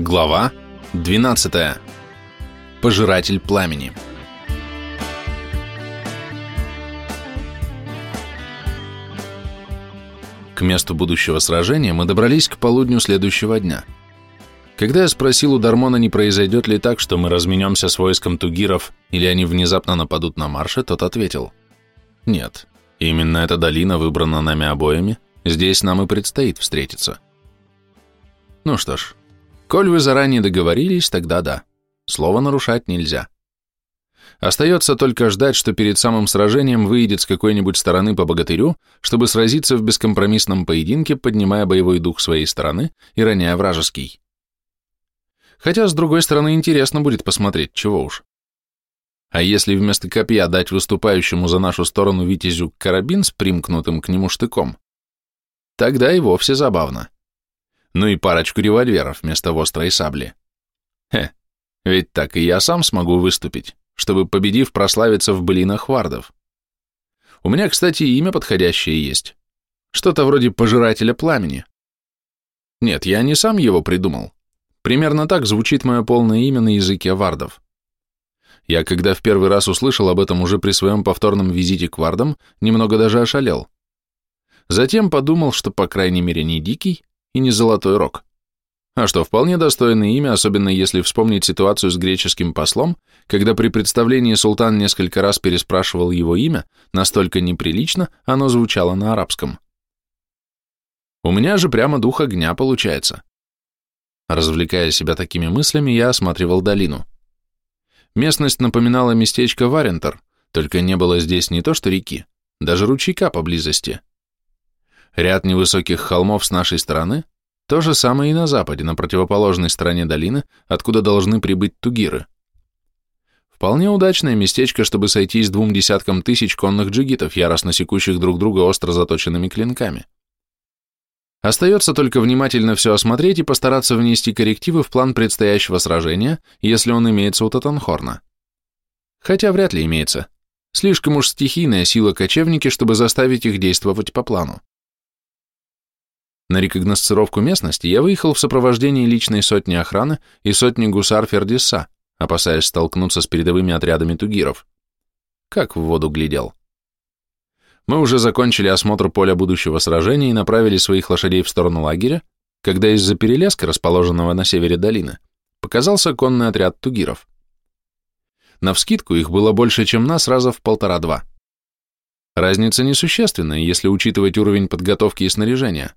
Глава 12. Пожиратель пламени. К месту будущего сражения мы добрались к полудню следующего дня. Когда я спросил у Дармона, не произойдет ли так, что мы разменемся с войском тугиров или они внезапно нападут на марше, тот ответил. Нет, именно эта долина выбрана нами обоими, здесь нам и предстоит встретиться. Ну что ж, Коль вы заранее договорились, тогда да. Слово нарушать нельзя. Остается только ждать, что перед самым сражением выйдет с какой-нибудь стороны по богатырю, чтобы сразиться в бескомпромиссном поединке, поднимая боевой дух своей стороны и роняя вражеский. Хотя, с другой стороны, интересно будет посмотреть, чего уж. А если вместо копья дать выступающему за нашу сторону витязю карабин с примкнутым к нему штыком, тогда и вовсе забавно ну и парочку револьверов вместо острой сабли. Хе, ведь так и я сам смогу выступить, чтобы, победив, прославиться в былинах вардов. У меня, кстати, имя подходящее есть. Что-то вроде пожирателя пламени. Нет, я не сам его придумал. Примерно так звучит мое полное имя на языке вардов. Я, когда в первый раз услышал об этом уже при своем повторном визите к вардам, немного даже ошалел. Затем подумал, что, по крайней мере, не дикий, и не Золотой Рог. А что, вполне достойное имя, особенно если вспомнить ситуацию с греческим послом, когда при представлении султан несколько раз переспрашивал его имя, настолько неприлично оно звучало на арабском. У меня же прямо дух огня получается. Развлекая себя такими мыслями, я осматривал долину. Местность напоминала местечко Варентер, только не было здесь не то что реки, даже ручейка поблизости. Ряд невысоких холмов с нашей стороны, то же самое и на западе, на противоположной стороне долины, откуда должны прибыть тугиры. Вполне удачное местечко, чтобы сойтись двум десяткам тысяч конных джигитов, яростно секущих друг друга остро заточенными клинками. Остается только внимательно все осмотреть и постараться внести коррективы в план предстоящего сражения, если он имеется у Татанхорна. Хотя вряд ли имеется. Слишком уж стихийная сила кочевники, чтобы заставить их действовать по плану. На рекогносцировку местности я выехал в сопровождении личной сотни охраны и сотни гусар Фердиса, опасаясь столкнуться с передовыми отрядами тугиров. Как в воду глядел. Мы уже закончили осмотр поля будущего сражения и направили своих лошадей в сторону лагеря, когда из-за перелеска, расположенного на севере долины, показался конный отряд тугиров. Навскидку их было больше, чем нас, раза в полтора-два. Разница несущественная, если учитывать уровень подготовки и снаряжения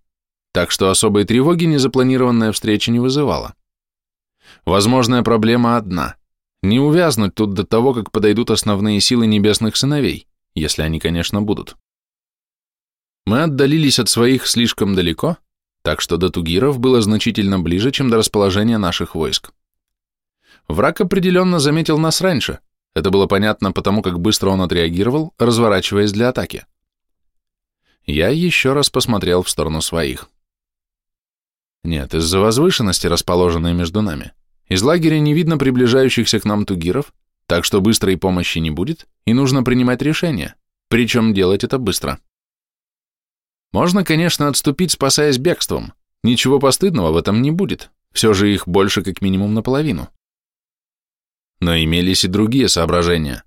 так что особой тревоги незапланированная встреча не вызывала. Возможная проблема одна – не увязнуть тут до того, как подойдут основные силы небесных сыновей, если они, конечно, будут. Мы отдалились от своих слишком далеко, так что до Тугиров было значительно ближе, чем до расположения наших войск. Враг определенно заметил нас раньше, это было понятно потому, как быстро он отреагировал, разворачиваясь для атаки. Я еще раз посмотрел в сторону своих. Нет, из-за возвышенности, расположенной между нами. Из лагеря не видно приближающихся к нам тугиров, так что быстрой помощи не будет, и нужно принимать решение, причем делать это быстро. Можно, конечно, отступить, спасаясь бегством. Ничего постыдного в этом не будет, все же их больше как минимум наполовину. Но имелись и другие соображения.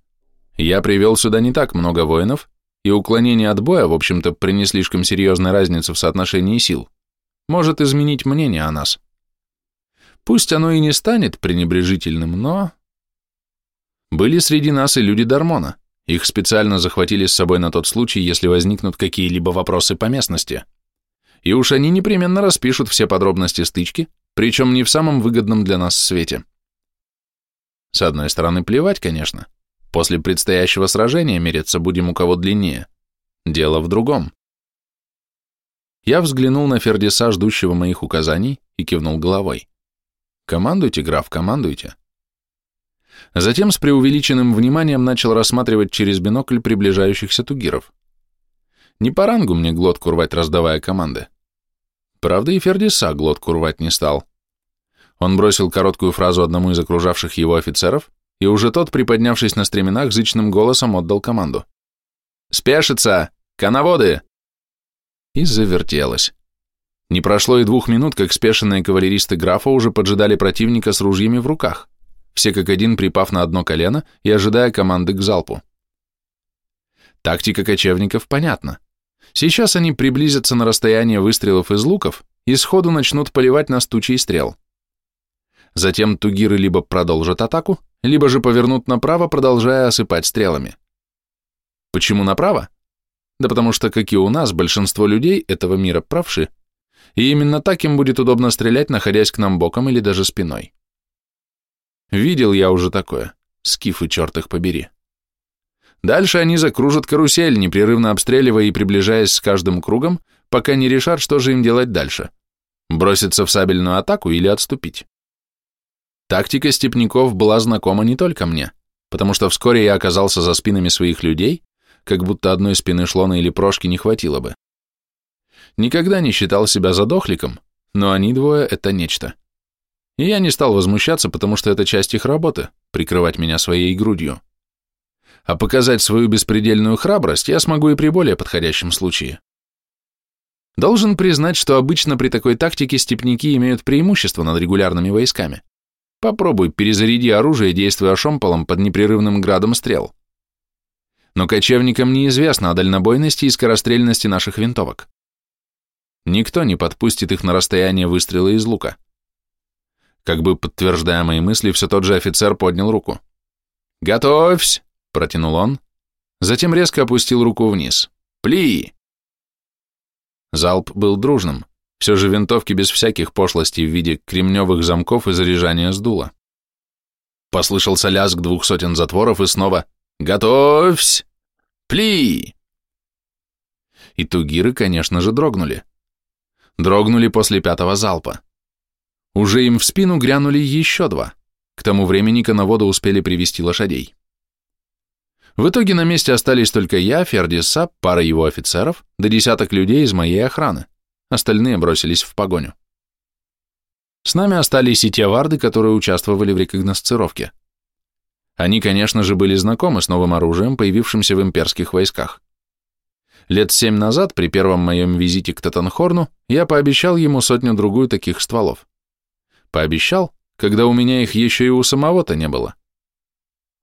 Я привел сюда не так много воинов, и уклонение от боя, в общем-то, при слишком серьезной разнице в соотношении сил, может изменить мнение о нас. Пусть оно и не станет пренебрежительным, но... Были среди нас и люди Дармона. Их специально захватили с собой на тот случай, если возникнут какие-либо вопросы по местности. И уж они непременно распишут все подробности стычки, причем не в самом выгодном для нас свете. С одной стороны, плевать, конечно. После предстоящего сражения мериться будем у кого длиннее. Дело в другом. Я взглянул на Фердиса, ждущего моих указаний, и кивнул головой. «Командуйте, граф, командуйте». Затем с преувеличенным вниманием начал рассматривать через бинокль приближающихся тугиров. Не по рангу мне глотку рвать, раздавая команды. Правда, и Фердиса глотку рвать не стал. Он бросил короткую фразу одному из окружавших его офицеров, и уже тот, приподнявшись на стременах, зычным голосом отдал команду. «Спешится! Коноводы! И завертелась. Не прошло и двух минут, как спешенные кавалеристы графа уже поджидали противника с ружьями в руках, все как один припав на одно колено и ожидая команды к залпу. Тактика кочевников понятна. Сейчас они приблизятся на расстояние выстрелов из луков и сходу начнут поливать нас тучей стрел. Затем тугиры либо продолжат атаку, либо же повернут направо, продолжая осыпать стрелами. Почему направо? Да потому что, как и у нас, большинство людей этого мира правши, и именно так им будет удобно стрелять, находясь к нам боком или даже спиной. Видел я уже такое, скифы, черт их побери. Дальше они закружат карусель, непрерывно обстреливая и приближаясь с каждым кругом, пока не решат, что же им делать дальше. Броситься в сабельную атаку или отступить. Тактика степняков была знакома не только мне, потому что вскоре я оказался за спинами своих людей, как будто одной спины шлона или прошки не хватило бы. Никогда не считал себя задохликом, но они двое — это нечто. И я не стал возмущаться, потому что это часть их работы — прикрывать меня своей грудью. А показать свою беспредельную храбрость я смогу и при более подходящем случае. Должен признать, что обычно при такой тактике степняки имеют преимущество над регулярными войсками. Попробуй, перезаряди оружие, действуя шомполом под непрерывным градом стрел. Но кочевникам неизвестно о дальнобойности и скорострельности наших винтовок. Никто не подпустит их на расстояние выстрела из лука. Как бы подтверждая мои мысли, все тот же офицер поднял руку. «Готовься!» – протянул он. Затем резко опустил руку вниз. «Пли!» Залп был дружным. Все же винтовки без всяких пошлостей в виде кремневых замков и заряжания сдула. Послышался лязг двух сотен затворов и снова «Готовься! Пли!» И тугиры, конечно же, дрогнули дрогнули после пятого залпа. Уже им в спину грянули еще два. К тому времени коноводы успели привести лошадей. В итоге на месте остались только я, Фердиса, пара его офицеров, да десяток людей из моей охраны. Остальные бросились в погоню. С нами остались и те варды, которые участвовали в рекогносцировке. Они, конечно же, были знакомы с новым оружием, появившимся в имперских войсках. Лет семь назад, при первом моем визите к Татанхорну, я пообещал ему сотню-другую таких стволов. Пообещал, когда у меня их еще и у самого-то не было.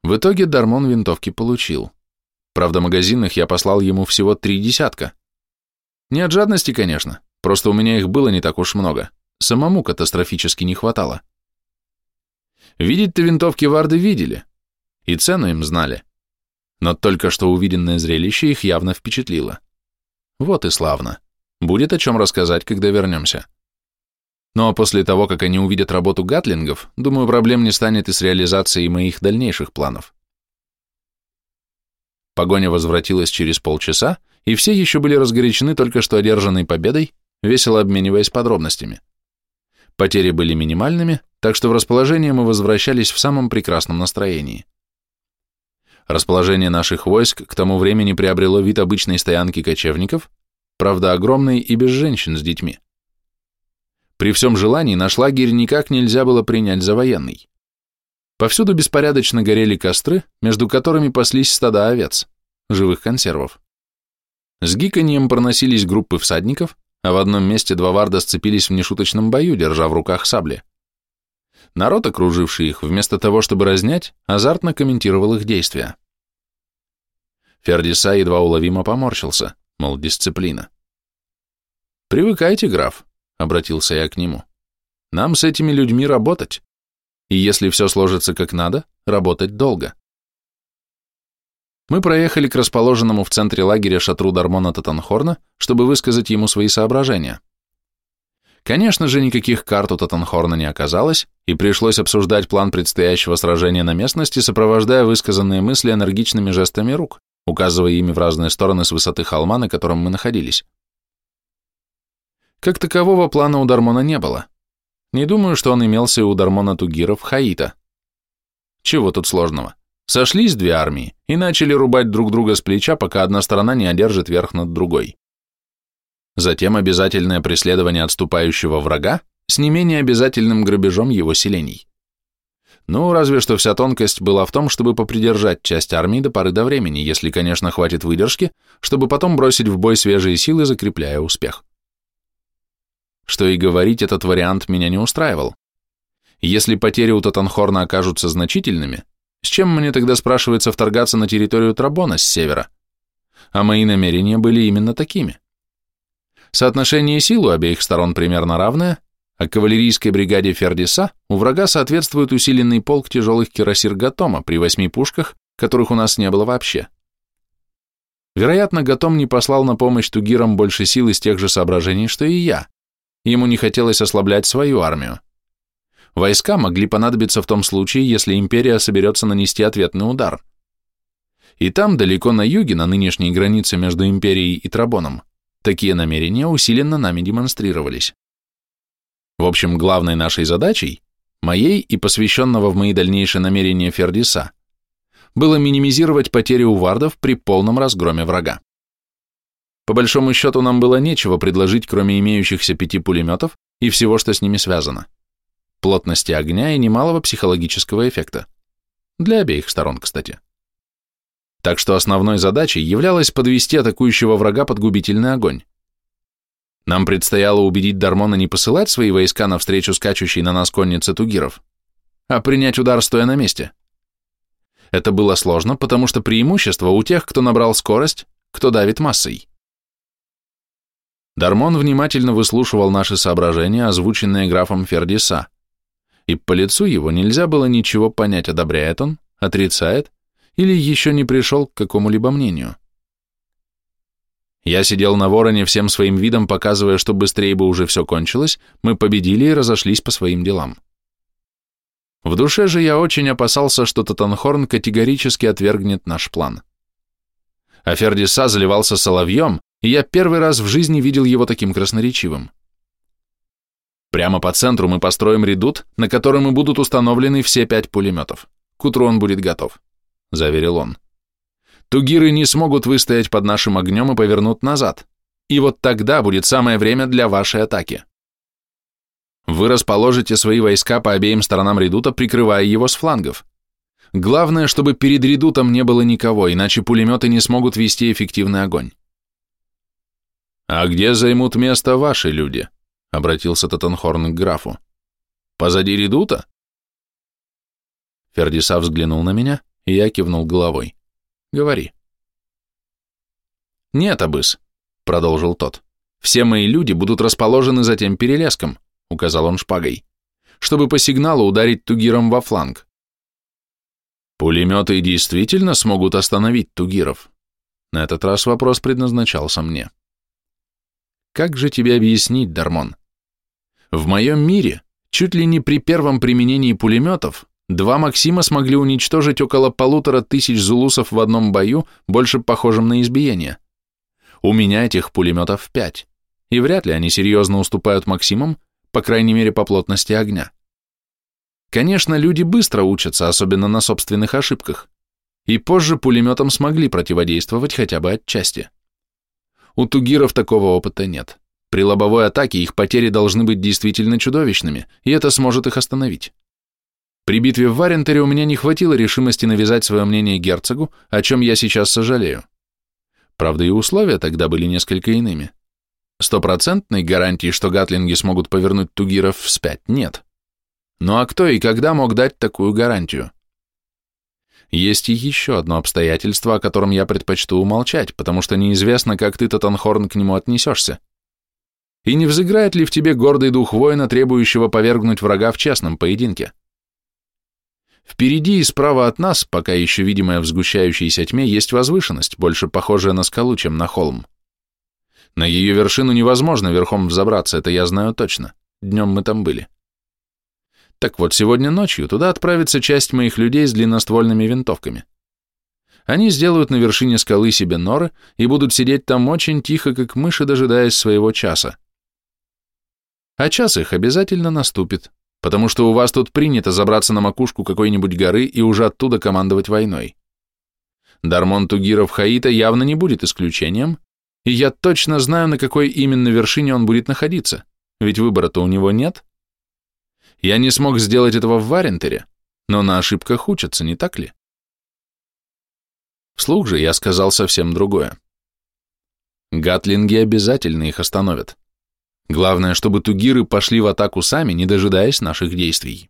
В итоге Дармон винтовки получил. Правда, магазинных я послал ему всего три десятка. Не от жадности, конечно, просто у меня их было не так уж много. Самому катастрофически не хватало. Видеть-то винтовки Варды видели, и цену им знали но только что увиденное зрелище их явно впечатлило. Вот и славно. Будет о чем рассказать, когда вернемся. Ну а после того, как они увидят работу гатлингов, думаю, проблем не станет и с реализацией моих дальнейших планов. Погоня возвратилась через полчаса, и все еще были разгорячены только что одержанной победой, весело обмениваясь подробностями. Потери были минимальными, так что в расположение мы возвращались в самом прекрасном настроении. Расположение наших войск к тому времени приобрело вид обычной стоянки кочевников, правда огромной и без женщин с детьми. При всем желании наш лагерь никак нельзя было принять за военный. Повсюду беспорядочно горели костры, между которыми паслись стада овец, живых консервов. С гиканьем проносились группы всадников, а в одном месте два варда сцепились в нешуточном бою, держа в руках сабли. Народ, окруживший их, вместо того, чтобы разнять, азартно комментировал их действия. Фердиса едва уловимо поморщился, мол, дисциплина. «Привыкайте, граф», — обратился я к нему. «Нам с этими людьми работать. И если все сложится как надо, работать долго». Мы проехали к расположенному в центре лагеря шатру Дармона Татанхорна, чтобы высказать ему свои соображения. Конечно же, никаких карт у Тоттенхорна не оказалось, и пришлось обсуждать план предстоящего сражения на местности, сопровождая высказанные мысли энергичными жестами рук, указывая ими в разные стороны с высоты холма, на котором мы находились. Как такового плана у Дармона не было. Не думаю, что он имелся и у Дармона Тугиров Хаита. Чего тут сложного? Сошлись две армии и начали рубать друг друга с плеча, пока одна сторона не одержит верх над другой затем обязательное преследование отступающего врага с не менее обязательным грабежом его селений. Ну, разве что вся тонкость была в том, чтобы попридержать часть армии до поры до времени, если, конечно, хватит выдержки, чтобы потом бросить в бой свежие силы, закрепляя успех. что и говорить этот вариант меня не устраивал. Если потери у Татанхорна окажутся значительными, с чем мне тогда спрашивается вторгаться на территорию Трабона с севера? А мои намерения были именно такими. Соотношение сил у обеих сторон примерно равное, а кавалерийской бригаде Фердиса у врага соответствует усиленный полк тяжелых кирасир Гатома при восьми пушках, которых у нас не было вообще. Вероятно, Гатом не послал на помощь тугирам больше сил из тех же соображений, что и я. Ему не хотелось ослаблять свою армию. Войска могли понадобиться в том случае, если империя соберется нанести ответный удар. И там, далеко на юге, на нынешней границе между империей и Трабоном, такие намерения усиленно нами демонстрировались. В общем, главной нашей задачей, моей и посвященного в мои дальнейшие намерения Фердиса, было минимизировать потери у вардов при полном разгроме врага. По большому счету нам было нечего предложить, кроме имеющихся пяти пулеметов и всего, что с ними связано. Плотности огня и немалого психологического эффекта. Для обеих сторон, кстати. Так что основной задачей являлось подвести атакующего врага под губительный огонь. Нам предстояло убедить Дармона не посылать свои войска навстречу скачущей на нас коннице тугиров, а принять удар стоя на месте. Это было сложно, потому что преимущество у тех, кто набрал скорость, кто давит массой. Дармон внимательно выслушивал наши соображения, озвученные графом Фердиса, и по лицу его нельзя было ничего понять, одобряет он, отрицает или еще не пришел к какому-либо мнению. Я сидел на вороне всем своим видом, показывая, что быстрее бы уже все кончилось, мы победили и разошлись по своим делам. В душе же я очень опасался, что Татанхорн категорически отвергнет наш план. А Фердиса заливался соловьем, и я первый раз в жизни видел его таким красноречивым. Прямо по центру мы построим редут, на котором и будут установлены все пять пулеметов. К утру он будет готов, заверил он. Тугиры не смогут выстоять под нашим огнем и повернут назад. И вот тогда будет самое время для вашей атаки. Вы расположите свои войска по обеим сторонам редута, прикрывая его с флангов. Главное, чтобы перед редутом не было никого, иначе пулеметы не смогут вести эффективный огонь. «А где займут место ваши люди?» — обратился Тоттенхорн к графу. «Позади редута?» Фердиса взглянул на меня, и я кивнул головой. «Говори». «Нет, Абыс», — продолжил тот. «Все мои люди будут расположены за тем перелеском указал он шпагой, чтобы по сигналу ударить тугиром во фланг. Пулеметы действительно смогут остановить тугиров? На этот раз вопрос предназначался мне. Как же тебе объяснить, Дармон? В моем мире, чуть ли не при первом применении пулеметов, два Максима смогли уничтожить около полутора тысяч зулусов в одном бою, больше похожем на избиение. У меня этих пулеметов пять, и вряд ли они серьезно уступают Максимам, по крайней мере по плотности огня. Конечно, люди быстро учатся, особенно на собственных ошибках, и позже пулеметом смогли противодействовать хотя бы отчасти. У тугиров такого опыта нет. При лобовой атаке их потери должны быть действительно чудовищными, и это сможет их остановить. При битве в Варентере у меня не хватило решимости навязать свое мнение герцогу, о чем я сейчас сожалею. Правда, и условия тогда были несколько иными. Стопроцентной гарантии, что гатлинги смогут повернуть тугиров вспять, нет. Ну а кто и когда мог дать такую гарантию? Есть и еще одно обстоятельство, о котором я предпочту умолчать, потому что неизвестно, как ты, Татанхорн, к нему отнесешься. И не взыграет ли в тебе гордый дух воина, требующего повергнуть врага в честном поединке? Впереди и справа от нас, пока еще видимая в сгущающейся тьме, есть возвышенность, больше похожая на скалу, чем на холм. На ее вершину невозможно верхом взобраться, это я знаю точно. Днем мы там были. Так вот, сегодня ночью туда отправится часть моих людей с длинноствольными винтовками. Они сделают на вершине скалы себе норы и будут сидеть там очень тихо, как мыши, дожидаясь своего часа. А час их обязательно наступит, потому что у вас тут принято забраться на макушку какой-нибудь горы и уже оттуда командовать войной. Дармон Тугиров Хаита явно не будет исключением, и я точно знаю, на какой именно вершине он будет находиться, ведь выбора-то у него нет. Я не смог сделать этого в Варентере, но на ошибках учатся, не так ли? Вслух же я сказал совсем другое. Гатлинги обязательно их остановят. Главное, чтобы тугиры пошли в атаку сами, не дожидаясь наших действий.